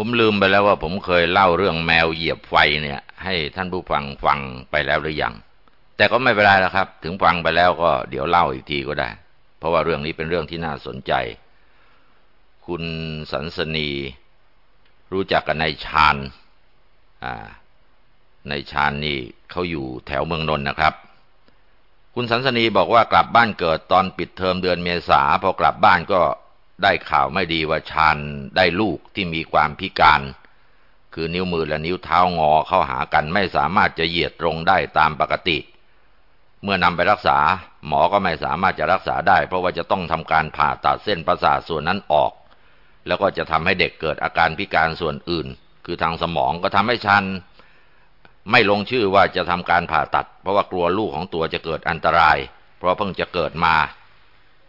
ผมลืมไปแล้วว่าผมเคยเล่าเรื่องแมวเหยียบไฟเนี่ย ให้ท่านผู้ฟังฟังไปแล้วหรือยัง แต่ก็ไม่เป็นไรแล้วครับ ถึงฟังไปแล้วก็เดี๋ยวเล่าอีกทีก็ได้ เพราะว่าเรื่องนี้เป็นเรื่องที่น่าสนใจ คุณสันสนี รู้จักกันในชานอ่าในชานนี่เขาอยู่แถวเมืองนนท์นะครับ คุณสันสนีบอกว่ากลับบ้านเกิดตอนปิดเทอมเดือนเมษาพอกลับบ้านก็ ได้ข่าวไม่ดีว่าชานได้ลูกที่มีความพิการ คือนิ้วมือและนิ้วเท้างอเข้าหากันไม่สามารถจะเหยียดตรงได้ตามปกติ เมื่อนำไปรักษา หมอก็ไม่สามารถจะรักษาได้ เพราะว่าจะต้องทำการผ่าตัดเส้นประสาทส่วนนั้นออก แล้วก็จะทำให้เด็กเกิดอาการพิการส่วนอื่น คือทางสมองก็ทำให้ชันไม่ลงชื่อว่าจะทำการผ่าตัด เพราะว่ากลัวลูกของตัวจะเกิดอันตราย เพราะเพิ่งจะเกิดมา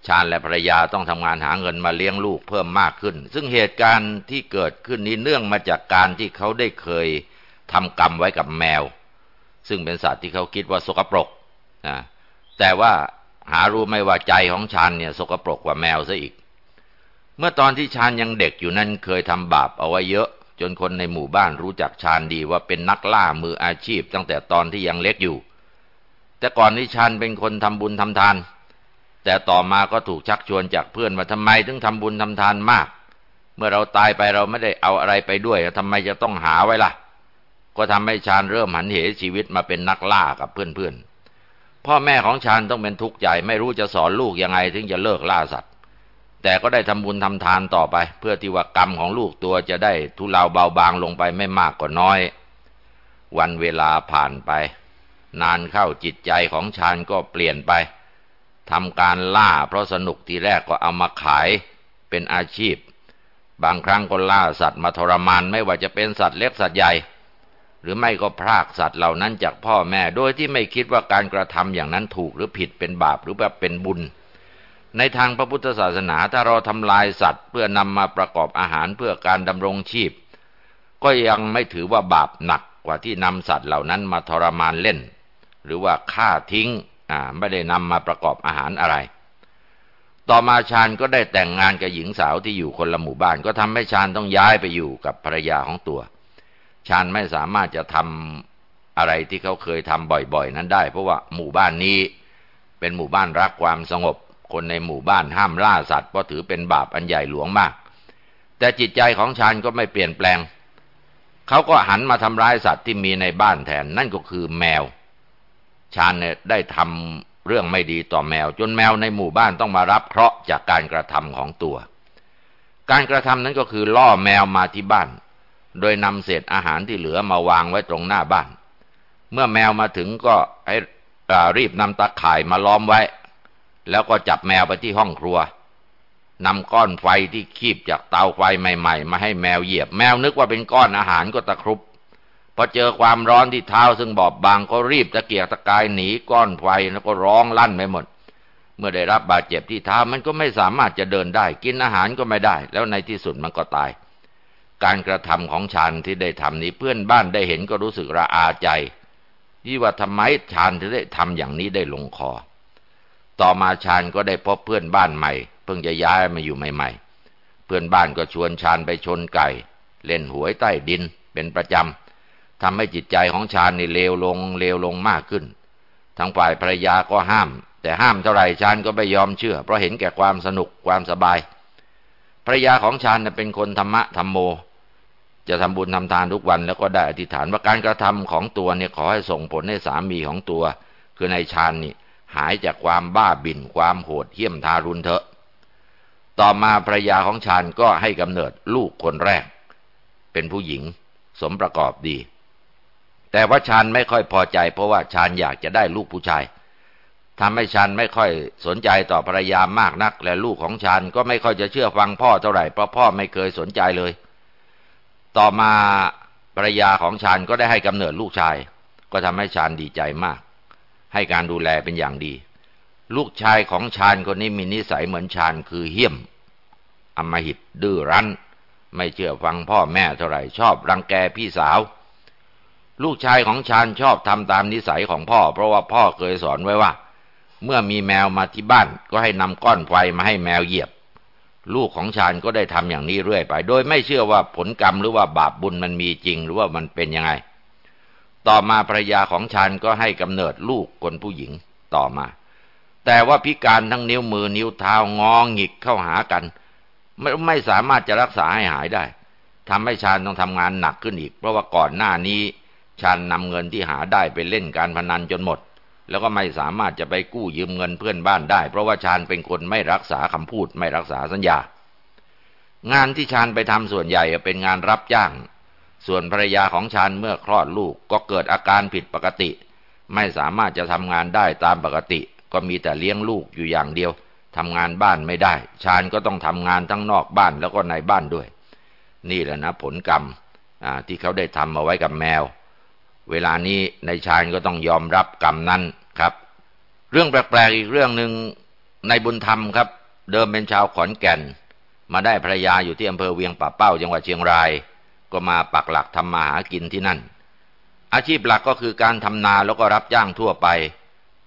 ชาญและภรรยาต้องทำงานหาเงินมาเลี้ยงลูกเพิ่มมากขึ้น ซึ่งเหตุการณ์ที่เกิดขึ้นนี้เนื่องมาจากการที่เขาได้เคยทำกรรมไว้กับแมว ซึ่งเป็นสัตว์ที่เขาคิดว่าสกปรกนะแต่ว่าหารู้ไม่ว่าใจของชาญเนี่ยสกปรกกว่าแมวซะอีก เมื่อตอนที่ชาญยังเด็กอยู่นั้นเคยทำบาปเอาไว้เยอะ จนคนในหมู่บ้านรู้จักชาญดีว่าเป็นนักล่ามืออาชีพตั้งแต่ตอนที่ยังเล็กอยู่ แต่ก่อนนี้ชาญเป็นคนทำบุญทำทาน แต่ต่อมาก็ถูกชักชวนจากเพื่อนว่าทำไมถึงทำบุญทำทานมาก เมื่อเราตายไปเราไม่ได้เอาอะไรไปด้วยทำไมจะต้องหาไว้ล่ะ ก็ทำให้ชาญเริ่มหันเหชีวิตมาเป็นนักล่ากับเพื่อนๆ พ่อแม่ของชาญต้องเป็นทุกข์ใจไม่รู้จะสอนลูกยังไงถึงจะเลิกล่าสัตว์ แต่ก็ได้ทำบุญทำทานต่อไป เพื่อที่ว่ากรรมของลูกตัวจะได้ทุเลาเบาบางลงไปไม่มากก็น้อย วันเวลาผ่านไป นานเข้าจิตใจของชาญก็เปลี่ยนไป ทำการล่าเพราะสนุกทีแรกก็เอามาขายเป็นอาชีพ บางครั้งก็ล่าสัตว์มาทรมานไม่ว่าจะเป็นสัตว์เล็กสัตว์ใหญ่ หรือไม่ก็พรากสัตว์เหล่านั้นจากพ่อแม่โดยที่ไม่คิดว่าการกระทำอย่างนั้นถูกหรือผิดเป็นบาปหรือแบบเป็นบุญ ในทางพระพุทธศาสนาถ้าเราทำลายสัตว์ เพื่อนำมาประกอบอาหารเพื่อการดำรงชีพ ก็ยังไม่ถือว่าบาปหนักกว่าที่นำสัตว์เหล่านั้นมาทรมานเล่น หรือว่าฆ่าทิ้ง ไม่ได้นำมาประกอบอาหารอะไร ต่อมาชาญก็ได้แต่งงานกับหญิงสาวที่อยู่คนละหมู่บ้าน ก็ทำให้ชาญต้องย้ายไปอยู่กับภรรยาของตัว ชาญไม่สามารถจะทำอะไรที่เขาเคยทำบ่อยๆ นั้นได้ เพราะว่าหมู่บ้านนี้เป็นหมู่บ้านรักความสงบ คนในหมู่บ้านห้ามล่าสัตว์เพราะถือเป็นบาปอันใหญ่หลวงมาก แต่จิตใจของชาญก็ไม่เปลี่ยนแปลง เขาก็หันมาทำร้ายสัตว์ที่มีในบ้านแทนนั่นก็คือแมว ชาญเนี่ยได้ทำเรื่องไม่ดีต่อแมว จนแมวในหมู่บ้านต้องมารับเคราะห์จากการกระทำของตัว การกระทำนั้นก็คือล่อแมวมาที่บ้าน โดยนำเศษอาหารที่เหลือมาวางไว้ตรงหน้าบ้าน เมื่อแมวมาถึงก็ให้รีบนำตะข่ายมาล้อมไว้ แล้วก็จับแมวไปที่ห้องครัวนำก้อนไฟที่คีบจากเตาไฟใหม่ ๆ มาให้แมวเหยียบ แมวนึกว่าเป็นก้อนอาหารก็ตะครุบ พอเจอความร้อนที่เท้าซึ่งบอบบางก็รีบตะเกียกตะกายหนีก้อนไฟแล้วก็ร้องลั่นไปหมด เมื่อได้รับบาดเจ็บที่เท้ามันก็ไม่สามารถจะเดินได้ กินอาหารก็ไม่ได้ แล้วในที่สุดมันก็ตาย การกระทำของชานที่ได้ทำนี้เพื่อนบ้านได้เห็นก็รู้สึกระอาใจที่ว่าทำไมชานถึงได้ทำอย่างนี้ได้ลงคอ ต่อมาชานก็ได้พบเพื่อนบ้านใหม่ เพิ่งจะย้ายมาอยู่ใหม่ ๆ เพื่อนบ้านก็ชวนชานไปชนไก่ เล่นหวยใต้ดินเป็นประจำ ทำให้จิตใจของชาญนี่เลวลงเลวลงมากขึ้นทางฝ่ายภรรยาก็ห้าม แต่ห้ามเท่าไหร่ชาญก็ไม่ยอมเชื่อ เพราะเห็นแก่ความสนุกความสบายภรรยาของชาญเป็นคนธรรมะธรรมโม จะทำบุญทำทานทุกวันแล้วก็ได้อธิษฐานว่าการกระทำของตัวเนี่ยขอให้ส่งผลให้สามีของตัว คือในชาญนี่หายจากความบ้าบิ่นความโหดเหี้ยมทารุณเถอะต่อมาภรรยาของชาญก็ให้กำเนิดลูกคนแรก เป็นผู้หญิงสมประกอบดี แต่ว่าชานไม่ค่อยพอใจ เพราะว่าชานอยากจะได้ลูกผู้ชายทำให้ชานไม่ค่อยสนใจต่อภรรยามากนัก และลูกของชานก็ไม่ค่อยจะเชื่อฟังพ่อเท่าไหร่เพราะพ่อไม่เคยสนใจเลย ต่อมาภรรยาของชานก็ได้ให้กำเนิดลูกชาย ก็ทำให้ชานดีใจมาก ให้การดูแลเป็นอย่างดี ลูกชายของชานคนนี้มีนิสัยเหมือนชานคือเหี้ยมอมหิตดื้อรั้น ไม่เชื่อฟังพ่อแม่เท่าไหร่ชอบรังแกพี่สาว ลูกชายของชานชอบทำตามนิสัยของพ่อ เพราะว่าพ่อเคยสอนไว้ว่า เมื่อมีแมวมาที่บ้านก็ให้นำก้อนไฟมาให้แมวเหยียบ ลูกของชาญก็ได้ทำอย่างนี้เรื่อยไป โดยไม่เชื่อว่าผลกรรมหรือว่าบาปบุญมันมีจริง หรือว่ามันเป็นยังไง ต่อมาภรรยาของชาญก็ให้กำเนิดลูกคนผู้หญิงต่อมา แต่ว่าพิการทั้งนิ้วมือนิ้วเท้างอหงิกเข้าหากัน ไม่ไม่สามารถจะรักษาให้หายได้ทำให้ชาญต้องทำงานหนักขึ้นอีก เพราะว่าก่อนหน้านี้ ชาญนำเงินที่หาได้ไปเล่นการพนันจนหมด แล้วก็ไม่สามารถจะไปกู้ยืมเงินเพื่อนบ้านได้ เพราะว่าชาญเป็นคนไม่รักษาคำพูดไม่รักษาสัญญา งานที่ชาญไปทำส่วนใหญ่เป็นงานรับจ้าง ส่วนภรรยาของชาญเมื่อคลอดลูกก็เกิดอาการผิดปกติ ไม่สามารถจะทำงานได้ตามปกติ ก็มีแต่เลี้ยงลูกอยู่อย่างเดียวทำงานบ้านไม่ได้ ชาญก็ต้องทำงานทั้งนอกบ้านแล้วก็ในบ้านด้วย นี่แหละนะผลกรรมที่เขาได้ทำมาไว้กับแมว เวลานี้ในชายก็ต้องยอมรับกรรมนั้นครับ เรื่องแปลกๆอีกเรื่องหนึ่งในบุญธรรมครับ เดิมเป็นชาวขอนแก่น มาได้ภรรยาอยู่ที่อำเภอเวียงป่าเป้าจังหวัดเชียงราย ก็มาปักหลักทำมาหากินที่นั่น อาชีพหลักก็คือการทำนาแล้วก็รับจ้างทั่วไป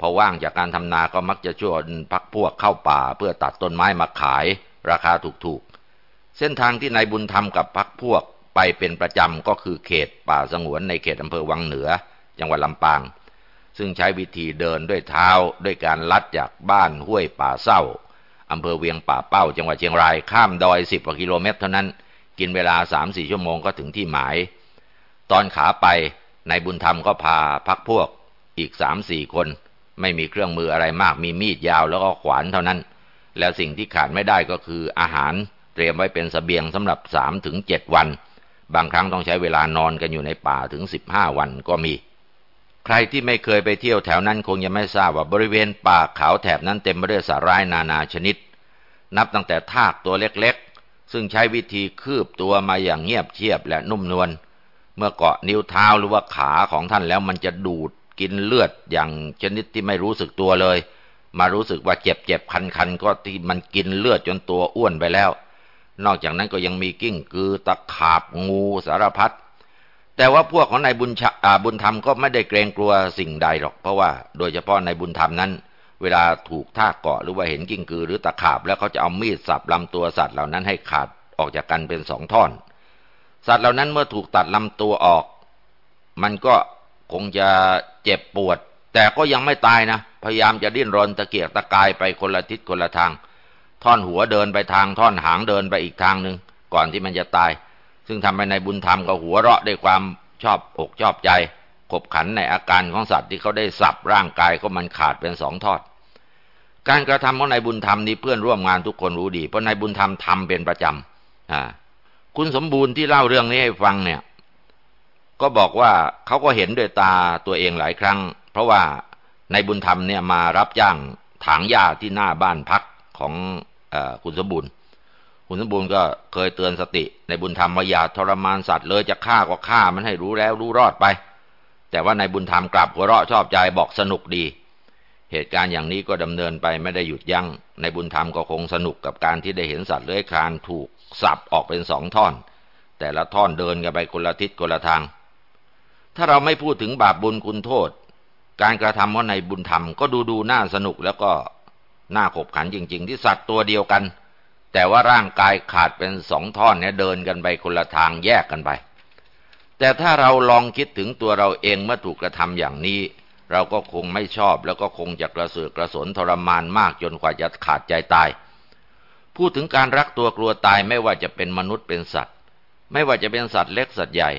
พอว่างจากการทำนาก็มักจะชวนพักพวกเข้าป่า เพื่อตัดต้นไม้มาขาย ราคาถูกๆเส้นทางที่นายบุญธรรมกับพักพวก ไปเป็นประจำก็คือเขตป่าสงวนในเขตอำเภอวังเหนือ จังหวัดลำปาง ซึ่งใช้วิธีเดินด้วยเท้าด้วยการลัดจากบ้านห้วยป่าเศร้าอำเภอเวียงป่าเป้า จังหวัดเชียงรายข้ามดอยสิบกว่ากิโลเมตรเท่านั้น กินเวลาสามสี่ชั่วโมงก็ถึงที่หมาย ตอนขาไปนายบุญธรรมก็พาพักพวกอีกสามสี่คน ไม่มีเครื่องมืออะไรมากมีมีดยาวแล้วก็ขวานเท่านั้น แล้วสิ่งที่ขาดไม่ได้ก็คืออาหารเตรียมไว้เป็นสเสบียงสำหรับสามถึงเจ็ดวัน บางครั้งต้องใช้เวลานอนกันอยู่ในป่าถึงสิบห้าวันก็มี ใครที่ไม่เคยไปเที่ยวแถวนั้นคงยังไม่ทราบว่าบริเวณป่าเขาแถบนั้นเต็มไปด้วยสาร้ายนานาชนิด นับตั้งแต่ทากตัวเล็กๆ ซึ่งใช้วิธีคืบตัวมาอย่างเงียบเชียบและนุ่มนวลเมื่อเกาะนิ้วเท้าหรือว่าขาของท่านแล้วมันจะดูดกินเลือดอย่างชนิดที่ไม่รู้สึกตัวเลย มารู้สึกว่าเจ็บเจ็บคันคันก็ที่มันกินเลือดจนตัวอ้วนไปแล้ว นอกจากนั้นก็ยังมีกิ้งกือตะขาบงูสารพัดแต่ว่าพวกของนายบุญบุญธรรมก็ไม่ได้เกรงกลัวสิ่งใดหรอก เพราะว่าโดยเฉพาะในบุญธรรมนั้น เวลาถูกท่าเกาะหรือว่าเห็นกิ้งกือหรือตะขาบ แล้วเขาจะเอามีดสับลำตัวสัตว์เหล่านั้นให้ขาดออกจากกันเป็นสองท่อน สัตว์เหล่านั้นเมื่อถูกตัดลำตัวออก มันก็คงจะเจ็บปวด แต่ก็ยังไม่ตายนะ พยายามจะดิ้นรนตะเกียกตะกายไปคนละทิศคนละทาง ท่อนหัวเดินไปทางท่อนหางเดินไปอีกทางหนึ่งก่อนที่มันจะตาย ซึ่งทำให้ในบุญธรรมก็หัวเราะด้วยความชอบอกชอบใจ ขบขันในอาการของสัตว์ที่เขาได้สับร่างกายก็มันขาดเป็นสองทอด การกระทำของนายบุญธรรมนี้เพื่อนร่วมงานทุกคนรู้ดี เพราะนายบุญธรรมทำเป็นประจำอ่าคุณสมบูรณ์ที่เล่าเรื่องนี้ให้ฟังเนี่ย ก็บอกว่าเขาก็เห็นด้วยตาตัวเองหลายครั้ง เพราะว่าในบุญธรรมเนี่ยมารับจ้างถางหญ้าที่หน้าบ้านพักของ คุณสมบูรณ์ คุณสมบูรณ์ก็เคยเตือนสติในบุญธรรมว่าอย่าทรมานสัตว์เลยจะฆ่าก็ฆ่ามันให้รู้แล้วรู้รอดไป แต่ว่าในบุญธรรมกลับหัวเราะชอบใจบอกสนุกดี เหตุการณ์อย่างนี้ก็ดำเนินไปไม่ได้หยุดยัง้งในบุญธรรมก็คงสนุกกับการที่ได้เห็นสัตว์เลื้อยคลานถูกสับออกเป็นสองท่อน แต่ละท่อนเดินกันไปคนละทิศคนละทาง ถ้าเราไม่พูดถึงบาปบุญคุณโทษ การกระทำว่าในบุญธรรมก็ดูดูน่าสนุกแล้วก็ น่าขบขันจริง ๆ ที่สัตว์ตัวเดียวกัน แต่ว่าร่างกายขาดเป็นสองท่อนเนี่ยเดินกันไปคนละทางแยกกันไป แต่ถ้าเราลองคิดถึงตัวเราเองเมื่อถูกกระทำอย่างนี้ เราก็คงไม่ชอบแล้วก็คงจะกระเสือกกระสนทรมานมากจนกว่าจะขาดใจตาย พูดถึงการรักตัวกลัวตายไม่ว่าจะเป็นมนุษย์เป็นสัตว์ ไม่ว่าจะเป็นสัตว์เล็กสัตว์ใหญ่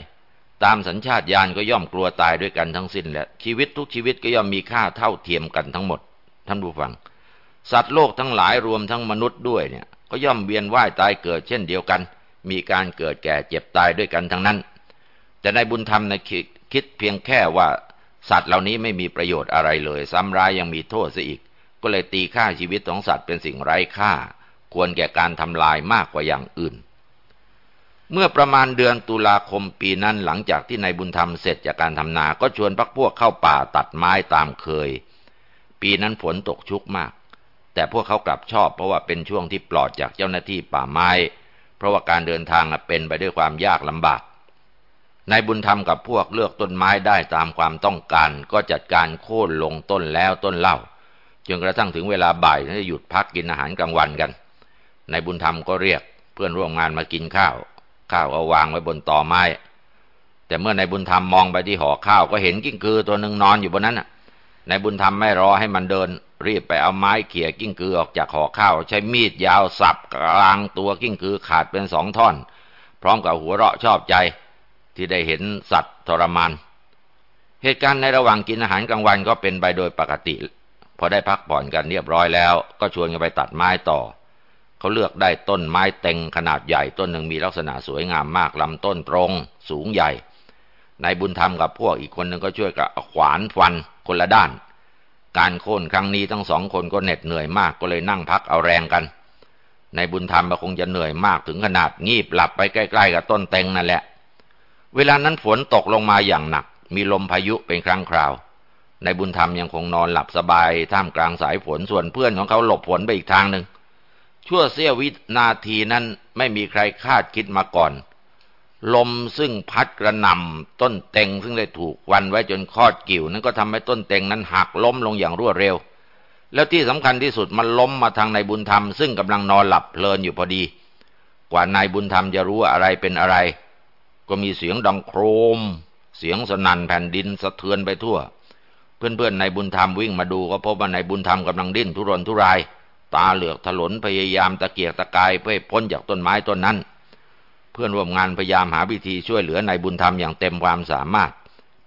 ตามสัญชาตญาณก็ย่อมกลัวตายด้วยกันทั้งสิ้นแหละชีวิตทุกชีวิตก็ย่อมมีค่าเท่าเทียมกันทั้งหมด ท่านผู้ฟัง สัตว์โลกทั้งหลายรวมทั้งมนุษย์ด้วยเนี่ย ก็ย่อมเวียนว่ายตายเกิดเช่นเดียวกัน มีการเกิดแก่เจ็บตายด้วยกันทั้งนั้น แต่ในบุญธรรมในคิดเพียงแค่ว่า สัตว์เหล่านี้ไม่มีประโยชน์อะไรเลย ซ้ำร้ายยังมีโทษซะอีก ก็เลยตีค่าชีวิตของสัตว์เป็นสิ่งไร้ค่า ควรแก่การทำลายมากกว่าอย่างอื่น เมื่อประมาณเดือนตุลาคมปีนั้นหลังจากที่นายบุญธรรมเสร็จจากการทำนา ก็ชวนพักพวกเข้าป่าตัดไม้ตามเคย ปีนั้นฝนตกชุกมาก แต่พวกเขากลับชอบเพราะว่าเป็นช่วงที่ปลอดจากเจ้าหน้าที่ป่าไม้ เพราะว่าการเดินทางเป็นไปด้วยความยากลำบากนายบุญธรรมกับพวกเลือกต้นไม้ได้ตามความต้องการ ก็จัดการโค่นลงต้นแล้วต้นเล่าจนกระทั่งถึงเวลาบ่ายจะหยุดพักกินอาหารกลางวันกันนายบุญธรรมก็เรียกเพื่อนร่วมงานมากินข้าว ข้าวเอาวางไว้บนตอไม้ แต่เมื่อนายบุญธรรมมองไปที่ห่อข้าวก็เห็นกิ้งกือตัวหนึ่งนอนอยู่บนนั้นน่ะนายบุญธรรมไม่รอให้มันเดิน รีบไปเอาไม้เขี่ยกิ้งกือออกจากห่อข้าว ใช้มีดยาวสับกลางตัวกิ้งกือขาดเป็นสองท่อน พร้อมกับหัวเราะชอบใจที่ได้เห็นสัตว์ทรมาน เหตุการณ์ในระหว่างกินอาหารกลางวันก็เป็นไปโดยปกติ พอได้พักผ่อนกันเรียบร้อยแล้ว ก็ชวนกันไปตัดไม้ต่อ เขาเลือกได้ต้นไม้เต็งขนาดใหญ่ต้นหนึ่งมีลักษณะสวยงามมากลำต้นตรง สูงใหญ่นายบุญธรรมกับพวกอีกคนหนึ่งก็ช่วยกับขวานฟันคนละด้าน การโค่นครั้งนี้ทั้งสองคนก็เหน็ดเหนื่อยมากก็เลยนั่งพักเอาแรงกันนายบุญธรรมคงจะเหนื่อยมากถึงขนาดงีบหลับไปใกล้ๆกับต้นเต็งนั่นแหละ เวลานั้นฝนตกลงมาอย่างหนัก มีลมพายุเป็นครั้งคราวในบุญธรรมยังคงนอนหลับสบาย ท่ามกลางสายฝนส่วนเพื่อนของเขาหลบฝนไปอีกทางหนึ่งชั่วเสี้ยววินาทีนั้นไม่มีใครคาดคิดมาก่อน ลมซึ่งพัดกระหน่ำต้นเต็งซึ่งได้ถูกวันไว้จนคอดกิ่ว นั้นก็ทำให้ต้นเต็งนั้นหักล้มลงอย่างรวดเร็ว แล้วที่สำคัญที่สุดมันล้มมาทางนายบุญธรรมซึ่งกำลังนอนหลับเพลินอยู่พอดี กว่านายบุญธรรมจะรู้อะไรเป็นอะไร ก็มีเสียงดังโครม เสียงสนั่นแผ่นดินสะเทือนไปทั่ว เพื่อนๆในบุญธรรมวิ่งมาดูก็พบว่าในบุญธรรมกำลังดิ้นทุรนทุราย ตาเหลือกถลนพยายามตะเกียกตะกายเพื่อพ้นจากต้นไม้ต้นนั้น เพื่อนร่วมงานพยายามหาวิธีช่วยเหลือในบุญธรรมอย่างเต็มความสามารถ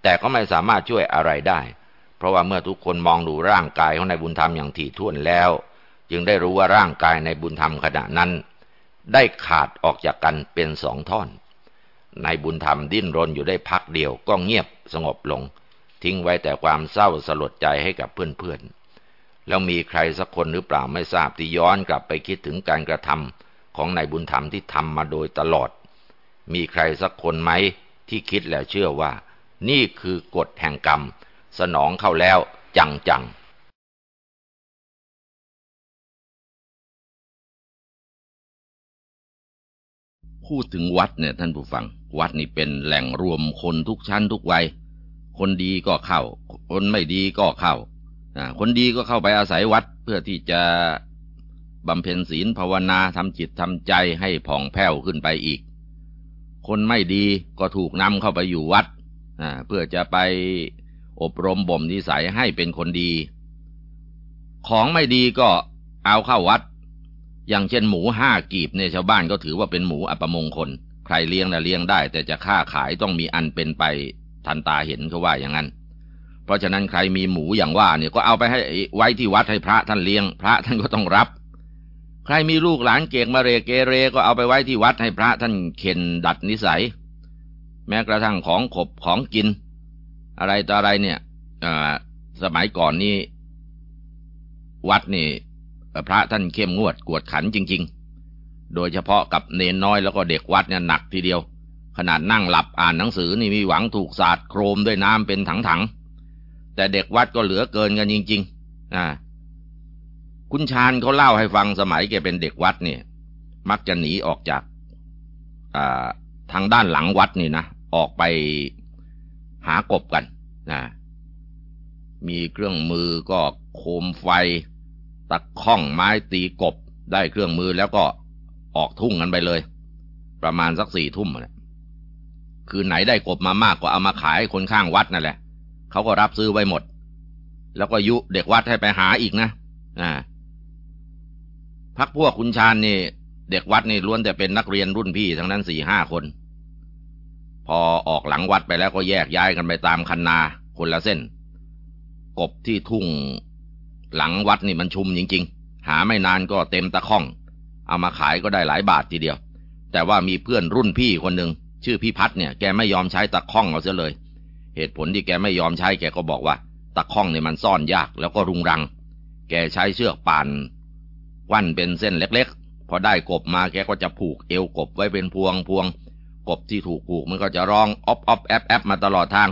แต่ก็ไม่สามารถช่วยอะไรได้ เพราะว่าเมื่อทุกคนมองดูร่างกายของนายบุญธรรมอย่างถี่ถ้วนแล้ว จึงได้รู้ว่าร่างกายในบุญธรรมขณะนั้น ได้ขาดออกจากกันเป็นสองท่อนนายบุญธรรมดิ้นรนอยู่ได้พักเดียวก็เงียบสงบลง ทิ้งไว้แต่ความเศร้าสลดใจให้กับเพื่อนๆ แล้วมีใครสักคนหรือเปล่าไม่ทราบที่ย้อนกลับไปคิดถึงการกระทำของนายบุญธรรมที่ทำมาโดยตลอด มีใครสักคนไหมที่คิดแล้วเชื่อว่า นี่คือกฎแห่งกรรม สนองเข้าแล้วจังๆพูดถึงวัดเนี่ยท่านผู้ฟัง วัดนี่เป็นแหล่งรวมคนทุกชั้นทุกวัย คนดีก็เข้า คนไม่ดีก็เข้าคนดีก็เข้าไปอาศัยวัดเพื่อที่จะบำเพ็ญศีลภาวนาทำจิตทำใจให้ผ่องแผ้วขึ้นไปอีก คนไม่ดีก็ถูกนำเข้าไปอยู่วัดเพื่อจะไปอบรมบ่มนิสัยให้เป็นคนดี ของไม่ดีก็เอาเข้าวัด อย่างเช่นหมูห้ากีบเนี่ยชาวบ้านก็ถือว่าเป็นหมูอัปมงคล ใครเลี้ยงนะเลี้ยงได้ แต่จะค่าขายต้องมีอันเป็นไปทันตาเห็นเขาว่าอย่างนั้น เพราะฉะนั้นใครมีหมูอย่างว่าเนี่ยก็เอาไปให้ไว้ที่วัดให้พระท่านเลี้ยง พระท่านก็ต้องรับ ใครมีลูกหลานเก่งมาเรเกเรก็เอาไปไว้ที่วัดให้พระท่านเข็นดัดนิสัย แม้กระทั่งของขบของกิน อะไรต่ออะไรเนี่ยสมัยก่อนนี้วัดนี่พระท่านเข้มงวดกวดขันจริง ๆ โดยเฉพาะกับเนนน้อยแล้วก็เด็กวัดเนี่ยหนักทีเดียว ขนาดนั่งหลับอ่านหนังสือนี่มีหวังถูกสาดโครมด้วยน้ำเป็นถังๆแต่เด็กวัดก็เหลือเกินกันจริงๆอ่า คุณชาญเขาเล่าให้ฟังสมัยแกเป็นเด็กวัดเนี่ย มักจะหนีออกจากาทางด้านหลังวัดนี่นะ ออกไปหากบกันนะมีเครื่องมือก็โคมไฟ ตะข้องไม้ตีกบ ได้เครื่องมือแล้วก็ออกทุ่งกันไปเลย ประมาณสักสี่ทุ่มเลยคือไหนได้กบมามากก็เอามาขายคนข้างวัดนั่นแหละเขาก็รับซื้อไว้หมด แล้วก็ยุเด็กวัดให้ไปหาอีกนะอ่า พักพวกคุณชาญนี่ เด็กวัดนี่ล้วนแต่เป็นนักเรียนรุ่นพี่ทั้งนั้นสี่ห้าคน พอออกหลังวัดไปแล้วก็แยกย้ายกันไปตามคันนาคนละเส้น กบที่ทุ่งหลังวัดนี่มันชุมจริง ๆ หาไม่นานก็เต็มตะข้อง เอามาขายก็ได้หลายบาททีเดียว แต่ว่ามีเพื่อนรุ่นพี่คนหนึ่งชื่อพี่พัดเนี่ยแกไม่ยอมใช้ตะข้องเอาเสียเลย เหตุผลที่แกไม่ยอมใช้แกก็บอกว่า ตะข้องเนี่ยมันซ่อนยากแล้วก็รุงรัง แกใช้เชือกป่าน วันเป็นเส้นเล็กๆ พอได้กบมาแกก็จะผูกเอวกบไว้เป็นพวงพวง กบที่ถูกผูกมันก็จะร้องอ๊อบอ๊อบแอบแอบมาตลอดทาง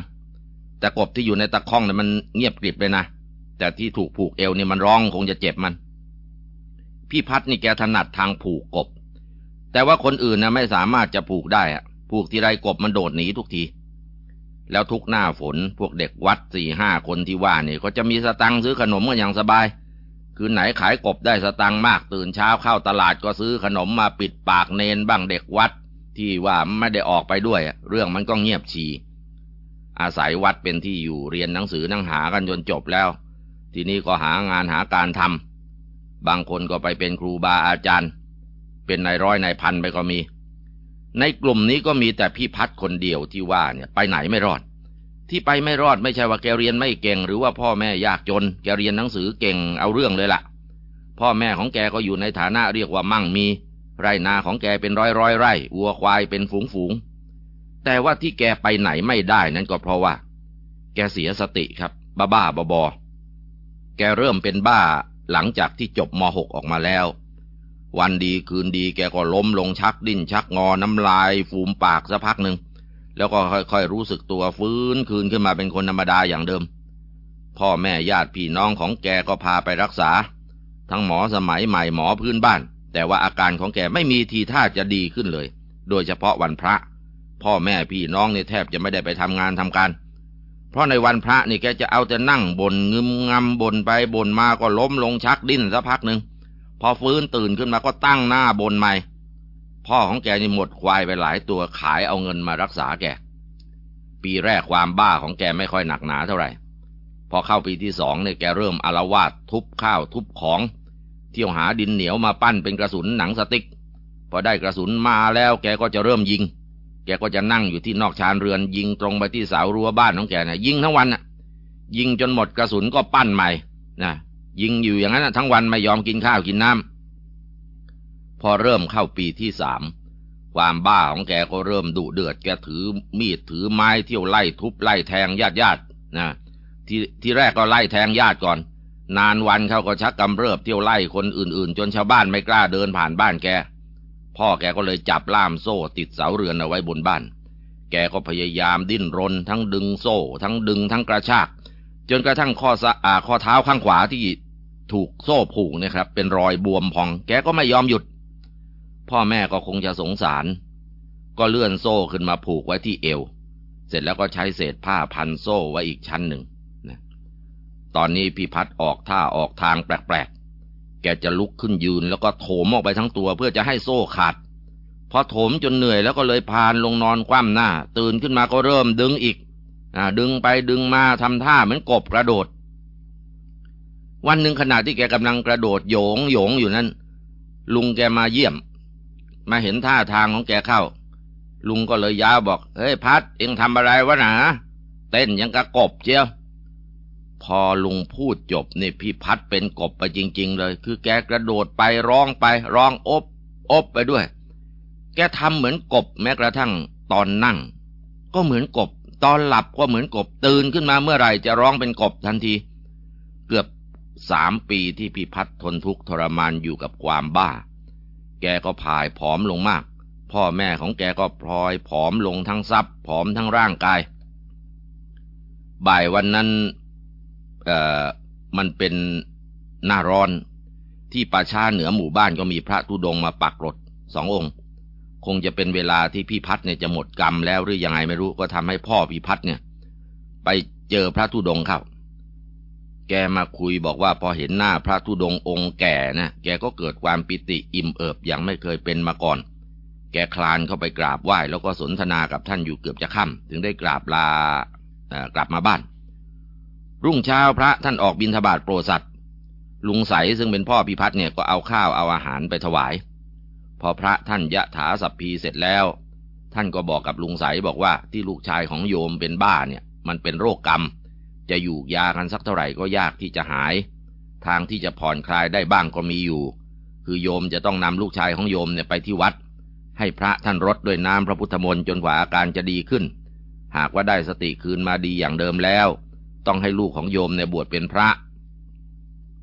แต่กบที่อยู่ในตะข้องเนี่ยมันเงียบกริบเลยนะ แต่ที่ถูกผูกเอวเนี่ยมันร้องคงจะเจ็บมัน พี่พัดนี่แกถนัดทางผูกกบ แต่ว่าคนอื่นนะไม่สามารถจะผูกได้อะผูกทีไรกบมันโดดหนีทุกที แล้วทุกหน้าฝนพวกเด็กวัดสี่ห้าคนที่ว่านี่ก็จะมีสตังค์ซื้อขนมกันอย่างสบาย คืนไหนขายกบได้สตังค์มากตื่นเช้าเข้าตลาดก็ซื้อขนมมาปิดปากเนนบ้างเด็กวัด ที่ว่าไม่ได้ออกไปด้วย เรื่องมันก็เงียบชีอาศัยวัดเป็นที่อยู่เรียนหนังสือนั่งหากันจนจบแล้ว ทีนี้ก็หางานหาการทำบางคนก็ไปเป็นครูบาอาจารย์ เป็นนายร้อยนายพันไปก็มี ในกลุ่มนี้ก็มีแต่พี่พัดคนเดียวที่ว่าเนี่ยไปไหนไม่รอด ที่ไปไม่รอดไม่ใช่ว่าแกเรียนไม่เก่ง หรือว่าพ่อแม่ยากจน แกเรียนหนังสือเก่งเอาเรื่องเลยละ่ะ พ่อแม่ของแกก็อยู่ในฐานะเรียกว่ามั่งมี ไรนาของแกเป็นร้อยร้อยไร่วัวควายเป็นฝูงฝูงแต่ว่าที่แกไปไหนไม่ได้นั้นก็เพราะว่า แกเสียสติครับ บ้าบ้าบอบอแกเริ่มเป็นบ้าหลังจากที่จบม .6 ออกมาแล้ว วันดีคืนดีแกก็ล้มลงชักดิ้นชักงอน้ำลายฟูมปากสักพักหนึ่ง แล้วก็ค่อยๆรู้สึกตัวฟื้นคืนขึ้นมาเป็นคนธรรมดาอย่างเดิม พ่อแม่ญาติพี่น้องของแกก็พาไปรักษา ทั้งหมอสมัยใหม่หมอพื้นบ้าน แต่ว่าอาการของแกไม่มีทีท่าจะดีขึ้นเลย โดยเฉพาะวันพระ พ่อแม่พี่น้องเนี่ยแทบจะไม่ได้ไปทำงานทำการ เพราะในวันพระนี่แกจะเอาแต่นั่งบนงึมงำบนไปบนมาก็ล้มลงชักดิ้นสักพักหนึ่งพอฟื้นตื่นขึ้นมาก็ตั้งหน้าบนใหม่ พ่อของแกนี่หมดควายไปหลายตัวขายเอาเงินมารักษาแก ปีแรกความบ้าของแกไม่ค่อยหนักหนาเท่าไหร่ พอเข้าปีที่สองเนี่ยแกเริ่มอารวาสทุบข้าวทุบของ เที่ยวหาดินเหนียวมาปั้นเป็นกระสุนหนังสติ๊กพอได้กระสุนมาแล้วแกก็จะเริ่มยิง แกก็จะนั่งอยู่ที่นอกชานเรือน ยิงตรงไปที่เสารั้วบ้านของแกนะยิงทั้งวันน่ะ ยิงจนหมดกระสุนก็ปั้นใหม่นะยิงอยู่อย่างนั้นทั้งวันไม่ยอมกินข้าวกินน้ำ พอเริ่มเข้าปีที่สามความบ้าของแกก็เริ่มดุเดือดแกถือมีดถือไม้เที่ยวไล่ทุบไล่แทงญาติญาตินะที่ที่แรกก็ไล่แทงญาติก่อน นานวันเขาก็ชักกำเริบเที่ยวไล่คนอื่นๆ จนชาวบ้านไม่กล้าเดินผ่านบ้านแก พ่อแกก็เลยจับล่ามโซ่ติดเสาเรือนเอาไว้บนบ้าน แกก็พยายามดิ้นรน ทั้งดึงโซ่ ทั้งดึงทั้งกระชาก จนกระทั่งข้อสะอาข้อเท้าข้างขวาที่ถูกโซ่ผูกนะครับ เป็นรอยบวมพอง แกก็ไม่ยอมหยุด พ่อแม่ก็คงจะสงสาร ก็เลื่อนโซ่ขึ้นมาผูกไว้ที่เอว เสร็จแล้วก็ใช้เศษผ้าพันโซ่ไว้อีกชั้นหนึ่งนะตอนนี้พี่พัดออกท่าออกทางแปลกๆ แกจะลุกขึ้นยืนแล้วก็โถมออกไปทั้งตัวเพื่อจะให้โซ่ขาด พอโถมจนเหนื่อยแล้วก็เลยพานลงนอนคว่ำหน้า ตื่นขึ้นมาก็เริ่มดึงอีกอดึงไปดึงมาทำท่าเหมือนกบกระโดด วันหนึ่งขณะที่แกกำลังกระโดดโยงโยงอยู่นั้น ลุงแกมาเยี่ยม มาเห็นท่าทางของแกเข้า ลุงก็เลยยาบอก เฮ้ยพัดเอ็งทำอะไรวะหนาเต้นยังกระกบเจียว พอลุงพูดจบนี่พี่พัดเป็นกบไปจริง ๆ เลย คือแกกระโดดไปร้องไปร้องอบอบไปด้วย แกทำเหมือนกบแม้กระทั่งตอนนั่ง ก็เหมือนกบ ตอนหลับก็เหมือนกบตื่นขึ้นมาเมื่อไหร่จะร้องเป็นกบทันที เกือบสามปีที่พี่พัดทนทุกข์ทรมานอยู่กับความบ้า แกก็พายผอมลงมาก พ่อแม่ของแกก็พลอยผอมลงทั้งทรัพย์ผอมทั้งร่างกาย บ่ายวันนั้น เอ่อ มันเป็นหน้าร้อน ที่ป่าช้าเหนือหมู่บ้านก็มีพระธุดงมาปักรถสององค์ คงจะเป็นเวลาที่พี่พัดเนี่ยจะหมดกรรมแล้วหรือยังไงไม่รู้ก็ทำให้พ่อพี่พัดเนี่ย ไปเจอพระธุดงเข้า แกมาคุยบอกว่าพอเห็นหน้าพระธุดงองค์แก่นะแกก็เกิดความปิติอิ่มเอิบอย่างไม่เคยเป็นมาก่อน แกคลานเข้าไปกราบไหว้แล้วก็สนทนากับท่านอยู่เกือบจะค่ำถึงได้กราบลากลับมาบ้าน รุ่งเช้าพระท่านออกบินทบาทโปรสัตว์ลุงใสซึ่งเป็นพ่อพิพัฒน์เนี่ยก็เอาข้าวเอาอาหารไปถวาย พอพระท่านยะถาสัพพีเสร็จแล้ว ท่านก็บอกกับลุงใสบอกว่าที่ลูกชายของโยมเป็นบ้าเนี่ย มันเป็นโรคกรรม จะอยู่ยากันสักเท่าไหร่ก็ยากที่จะหาย ทางที่จะผ่อนคลายได้บ้างก็มีอยู่ คือโยมจะต้องนำลูกชายของโยมเนี่ยไปที่วัด ให้พระท่านรดด้วยน้ำพระพุทธมนต์จนกว่าอาการจะดีขึ้น หากว่าได้สติคืนมาดีอย่างเดิมแล้ว ต้องให้ลูกของโยมเนี่ยบวชเป็นพระ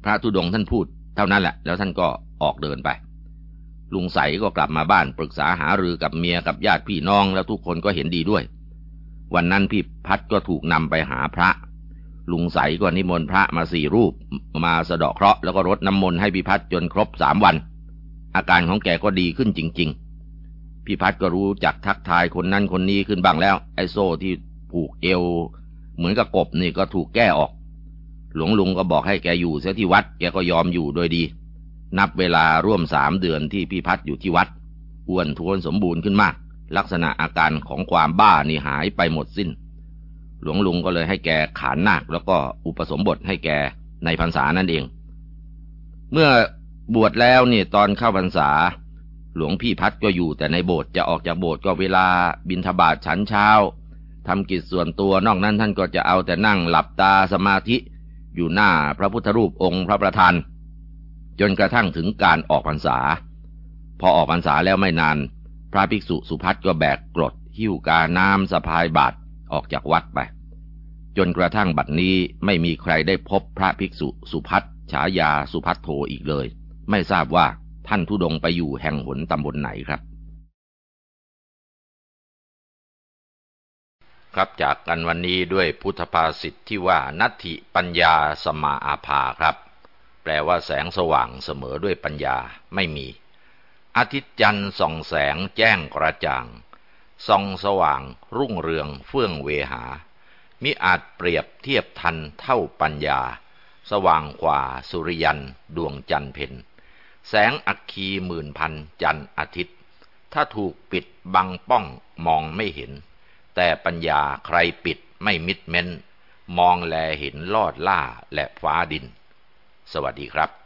พระธุดงท่านพูด เท่านั้นแหละ แล้วท่านก็ออกเดินไปลุงใสก็กลับมาบ้านปรึกษาหารือกับเมียกับญาติพี่น้องแล้วทุกคนก็เห็นดีด้วย วันนั้นพี่พัดก็ถูกนำไปหาพระ ลุงใสก็นิมนต์พระมาสี่รูป มาสะเดาะเคราะห์แล้วก็รดน้ำมนต์ให้พี่พัดจนครบสามวัน อาการของแกก็ดีขึ้นจริง ๆพี่พัดก็รู้จักทักทายคนนั้นคนนี้ขึ้นบ้างแล้ว ไอโซ่ที่ผูกเอว เหมือนกับกบนี่ก็ถูกแก้ออก หลวงลุงก็บอกให้แกอยู่เสียที่วัด แกก็ยอมอยู่โดยดี นับเวลาร่วมสามเดือนที่พี่พัดอยู่ที่วัดอ้วนท้วนสมบูรณ์ขึ้นมาก ลักษณะอาการของความบ้านี่หายไปหมดสิ้น หลวงลุงก็เลยให้แกขานนาคแล้วก็อุปสมบทให้แกในพรรษานั่นเอง เมื่อบวชแล้วนี่ตอนเข้าพรรษา หลวงพี่พัดก็อยู่แต่ในโบสถ์จะออกจากโบสถ์ก็เวลาบินทบาทฉันเช้าทำกิจส่วนตัวนอกนั้นท่านก็จะเอาแต่นั่งหลับตาสมาธิอยู่หน้าพระพุทธรูปองค์พระประธาน จนกระทั่งถึงการออกพรรษา พอออกพรรษาแล้วไม่นาน พระภิกษุสุพัฒก็แบกกรดหิ้วกาน้ำสะพายบาตร ออกจากวัดไป จนกระทั่งบัดนี้ไม่มีใครได้พบพระภิกษุสุพัฒฉายาสุพัฒโทอีกเลย ไม่ทราบว่าท่านทุดงไปอยู่แห่งหนตำบลไหนครับ ครับจากกันวันนี้ด้วยพุทธภาษิตที่ว่านัตถิปัญญาสมาอาภาครับ แปลว่าแสงสว่างเสมอด้วยปัญญาไม่มีอาทิตย์จันทร์ส่องแสงแจ้งกระจ่าง ส่องสว่าง รุ่งเรืองเฟื่องเวหา มิอาจเปรียบเทียบทันเท่าปัญญา สว่างกว่าสุริยันดวงจันเพนแสงอัคคีหมื่นพันจันอาทิตย์ ถ้าถูกปิดบังป้องมองไม่เห็น แต่ปัญญาใครปิดไม่มิดเม้น มองแลเห็นลอดล่าและฟ้าดิน สวัสดีครับ